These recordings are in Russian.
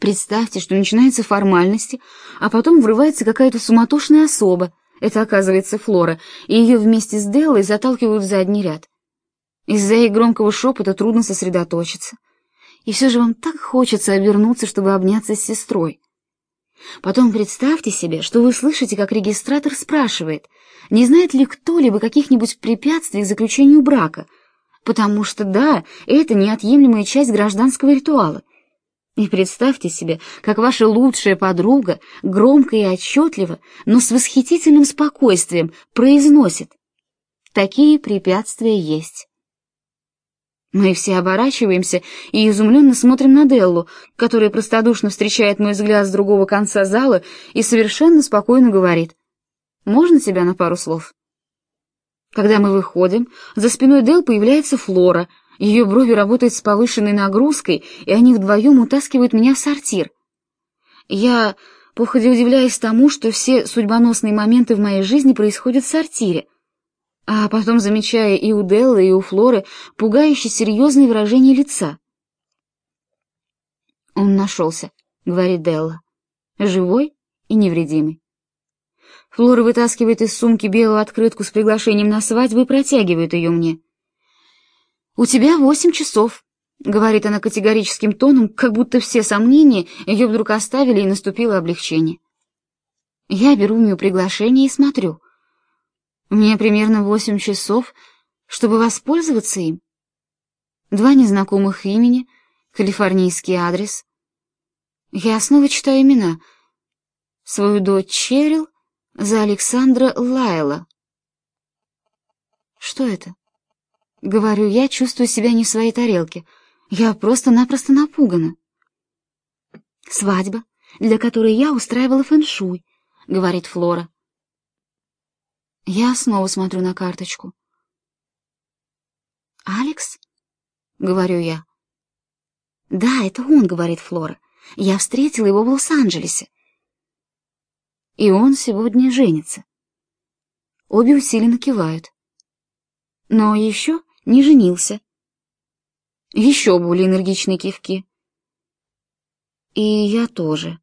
Представьте, что начинаются формальности, а потом врывается какая-то суматошная особа. Это, оказывается, Флора, и ее вместе с Деллой заталкивают в задний ряд. Из-за их громкого шепота трудно сосредоточиться. И все же вам так хочется обернуться, чтобы обняться с сестрой. Потом представьте себе, что вы слышите, как регистратор спрашивает, не знает ли кто-либо каких-нибудь препятствий к заключению брака, потому что, да, это неотъемлемая часть гражданского ритуала. И представьте себе, как ваша лучшая подруга громко и отчетливо, но с восхитительным спокойствием произносит «Такие препятствия есть». Мы все оборачиваемся и изумленно смотрим на Деллу, которая простодушно встречает мой взгляд с другого конца зала и совершенно спокойно говорит «Можно тебя на пару слов?» Когда мы выходим, за спиной Дел появляется Флора. Ее брови работают с повышенной нагрузкой, и они вдвоем утаскивают меня в сортир. Я, походя удивляясь тому, что все судьбоносные моменты в моей жизни происходят в сортире — а потом замечая и у Деллы, и у Флоры пугающе серьезное выражение лица. «Он нашелся», — говорит Делла, — «живой и невредимый». Флора вытаскивает из сумки белую открытку с приглашением на свадьбу и протягивает ее мне. «У тебя восемь часов», — говорит она категорическим тоном, как будто все сомнения ее вдруг оставили и наступило облегчение. Я беру у нее приглашение и смотрю — меня примерно восемь часов, чтобы воспользоваться им. Два незнакомых имени, калифорнийский адрес. Я снова читаю имена. Свою дочь Черил за Александра Лайла. Что это? Говорю я, чувствую себя не в своей тарелке. Я просто-напросто напугана. Свадьба, для которой я устраивала фэншуй, говорит Флора. Я снова смотрю на карточку. «Алекс?» — говорю я. «Да, это он», — говорит Флора. «Я встретила его в Лос-Анджелесе». «И он сегодня женится». Обе усиленно кивают. «Но еще не женился». Еще более энергичные кивки. «И я тоже».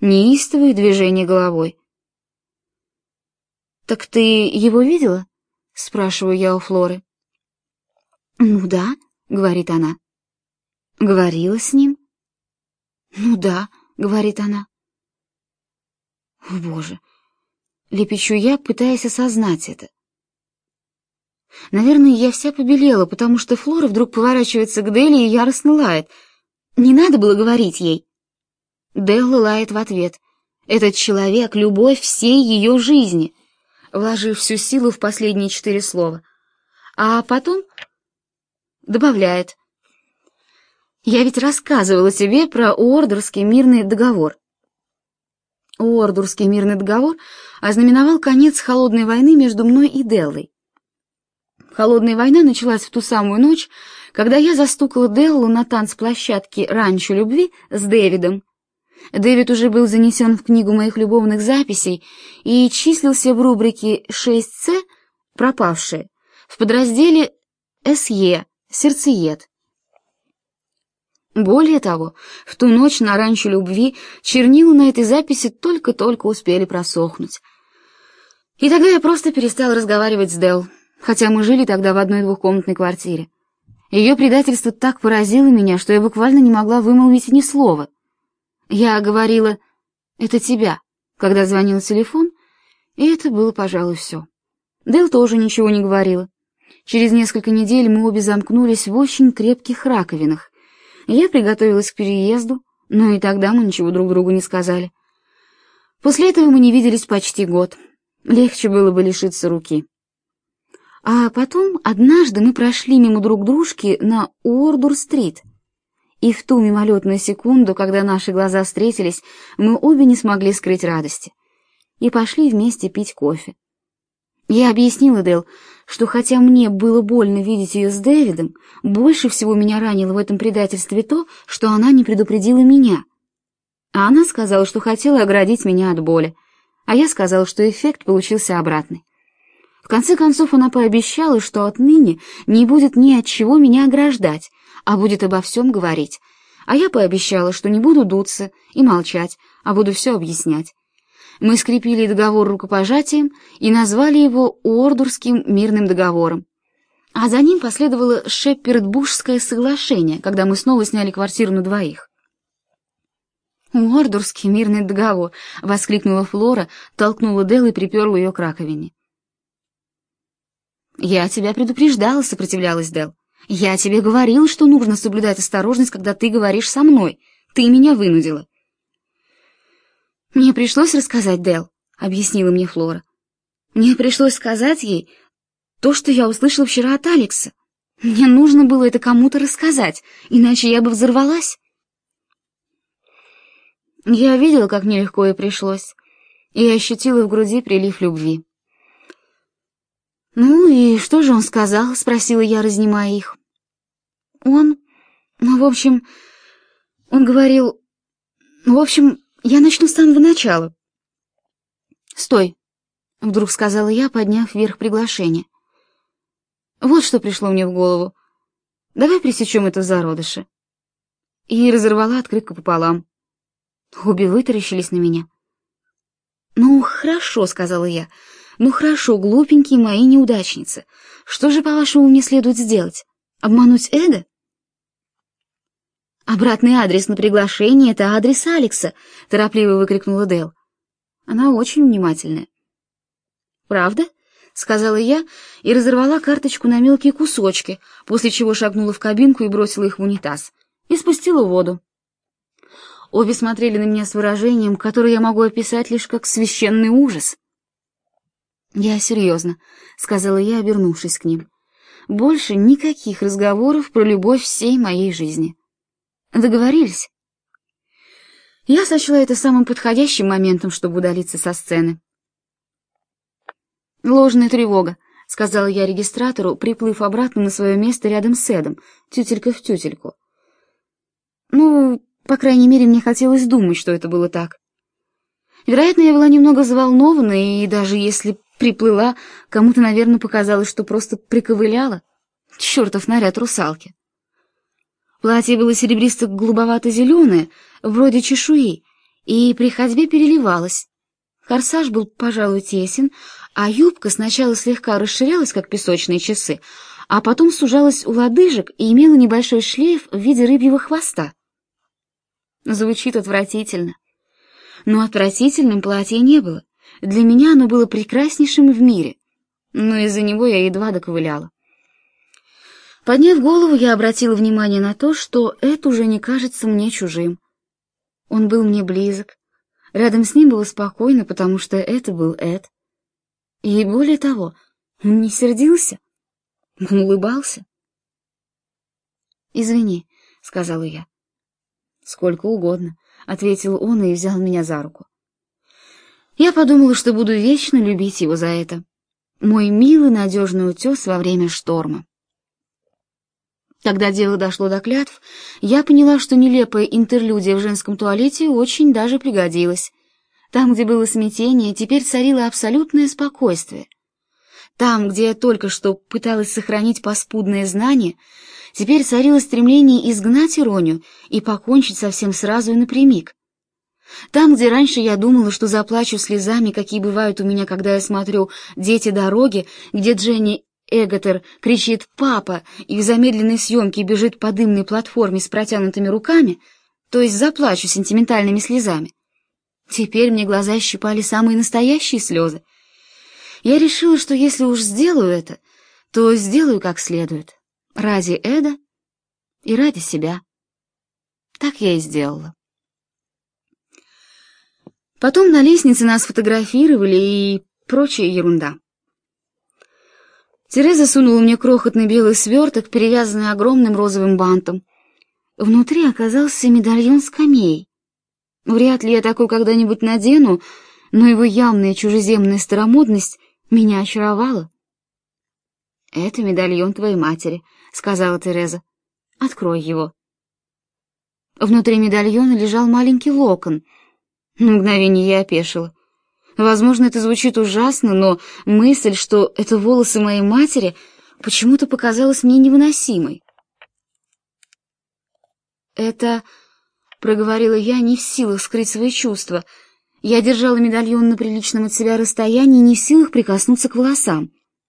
Неистовые движения головой. «Так ты его видела?» — спрашиваю я у Флоры. «Ну да», — говорит она. «Говорила с ним?» «Ну да», — говорит она. О, боже, лепечу я, пытаясь осознать это. Наверное, я вся побелела, потому что Флора вдруг поворачивается к Делли и яростно лает. Не надо было говорить ей. Делла лает в ответ. Этот человек — любовь всей ее жизни вложив всю силу в последние четыре слова. А потом добавляет. «Я ведь рассказывала тебе про Уордорский мирный договор». Уордурский мирный договор ознаменовал конец холодной войны между мной и Деллой. Холодная война началась в ту самую ночь, когда я застукала Деллу на танцплощадке «Ранчо любви» с Дэвидом, Дэвид уже был занесен в книгу моих любовных записей и числился в рубрике 6С «Пропавшие» в подразделе СЕ «Сердцеед». Более того, в ту ночь на ранчо любви чернила на этой записи только-только успели просохнуть. И тогда я просто перестал разговаривать с Дел, хотя мы жили тогда в одной двухкомнатной квартире. Ее предательство так поразило меня, что я буквально не могла вымолвить ни слова — я говорила «это тебя», когда звонил телефон, и это было, пожалуй, все. Дэл тоже ничего не говорила. Через несколько недель мы обе замкнулись в очень крепких раковинах. Я приготовилась к переезду, но и тогда мы ничего друг другу не сказали. После этого мы не виделись почти год. Легче было бы лишиться руки. А потом однажды мы прошли мимо друг дружки на Уордур-стрит — и в ту мимолетную секунду, когда наши глаза встретились, мы обе не смогли скрыть радости. И пошли вместе пить кофе. Я объяснила Дэл, что хотя мне было больно видеть ее с Дэвидом, больше всего меня ранило в этом предательстве то, что она не предупредила меня. А она сказала, что хотела оградить меня от боли, а я сказала, что эффект получился обратный. Конце концов она пообещала, что отныне не будет ни от чего меня ограждать, а будет обо всем говорить, а я пообещала, что не буду дуться и молчать, а буду все объяснять. Мы скрепили договор рукопожатием и назвали его Уордурским мирным договором. А за ним последовало Шеппердбушское соглашение, когда мы снова сняли квартиру на двоих. «Уордурский мирный договор!» — воскликнула Флора, толкнула Дел и приперла ее к раковине. «Я тебя предупреждала», — сопротивлялась Дел. «Я тебе говорила, что нужно соблюдать осторожность, когда ты говоришь со мной. Ты меня вынудила». «Мне пришлось рассказать Дел», — объяснила мне Флора. «Мне пришлось сказать ей то, что я услышала вчера от Алекса. Мне нужно было это кому-то рассказать, иначе я бы взорвалась». Я видела, как нелегко ей пришлось, и ощутила в груди прилив любви. «Ну и что же он сказал?» — спросила я, разнимая их. «Он... Ну, в общем... Он говорил... В общем, я начну с самого начала». «Стой!» — вдруг сказала я, подняв вверх приглашение. «Вот что пришло мне в голову. Давай пресечем это в зародыше». И разорвала открытку пополам. Обе вытаращились на меня. «Ну, хорошо», — сказала я, — «Ну хорошо, глупенькие мои неудачницы. Что же, по-вашему, мне следует сделать? Обмануть Эда?» «Обратный адрес на приглашение — это адрес Алекса», — торопливо выкрикнула Дел. Она очень внимательная. «Правда?» — сказала я и разорвала карточку на мелкие кусочки, после чего шагнула в кабинку и бросила их в унитаз. И спустила воду. Обе смотрели на меня с выражением, которое я могу описать лишь как священный ужас. «Я серьезно», — сказала я, обернувшись к ним. «Больше никаких разговоров про любовь всей моей жизни. Договорились?» Я сочла это самым подходящим моментом, чтобы удалиться со сцены. «Ложная тревога», — сказала я регистратору, приплыв обратно на свое место рядом с Эдом, тютелька в тютельку. Ну, по крайней мере, мне хотелось думать, что это было так. Вероятно, я была немного взволнована, и даже если приплыла, кому-то, наверное, показалось, что просто приковыляла. Чертов наряд русалки. Платье было серебристо-голубовато-зеленое, вроде чешуи, и при ходьбе переливалось. Корсаж был, пожалуй, тесен, а юбка сначала слегка расширялась, как песочные часы, а потом сужалась у лодыжек и имела небольшой шлейф в виде рыбьего хвоста. Звучит отвратительно. Но отвратительным платье не было. Для меня оно было прекраснейшим в мире, но из-за него я едва доковыляла. Подняв голову, я обратила внимание на то, что это уже не кажется мне чужим. Он был мне близок. Рядом с ним было спокойно, потому что это был Эд. И более того, он не сердился. Он улыбался. «Извини», — сказала я. «Сколько угодно», — ответил он и взял меня за руку. Я подумала, что буду вечно любить его за это. Мой милый надежный утес во время шторма. Когда дело дошло до клятв, я поняла, что нелепая интерлюдия в женском туалете очень даже пригодилась. Там, где было смятение, теперь царило абсолютное спокойствие. Там, где я только что пыталась сохранить паспудное знание, теперь царило стремление изгнать иронию и покончить совсем сразу и напрямик. Там, где раньше я думала, что заплачу слезами, какие бывают у меня, когда я смотрю «Дети дороги», где Дженни Эготер кричит «Папа!» и в замедленной съемке бежит по дымной платформе с протянутыми руками, то есть заплачу сентиментальными слезами. Теперь мне глаза щипали самые настоящие слезы. Я решила, что если уж сделаю это, то сделаю как следует. Ради Эда и ради себя. Так я и сделала. Потом на лестнице нас фотографировали и прочая ерунда. Тереза сунула мне крохотный белый сверток, перевязанный огромным розовым бантом. Внутри оказался медальон с камеей. Вряд ли я такой когда-нибудь надену, но его явная чужеземная старомодность меня очаровала. «Это медальон твоей матери», — сказала Тереза. «Открой его». Внутри медальона лежал маленький локон — на мгновение я опешила. Возможно, это звучит ужасно, но мысль, что это волосы моей матери, почему-то показалась мне невыносимой. «Это проговорила я, не в силах скрыть свои чувства. Я держала медальон на приличном от себя расстоянии, не в силах прикоснуться к волосам.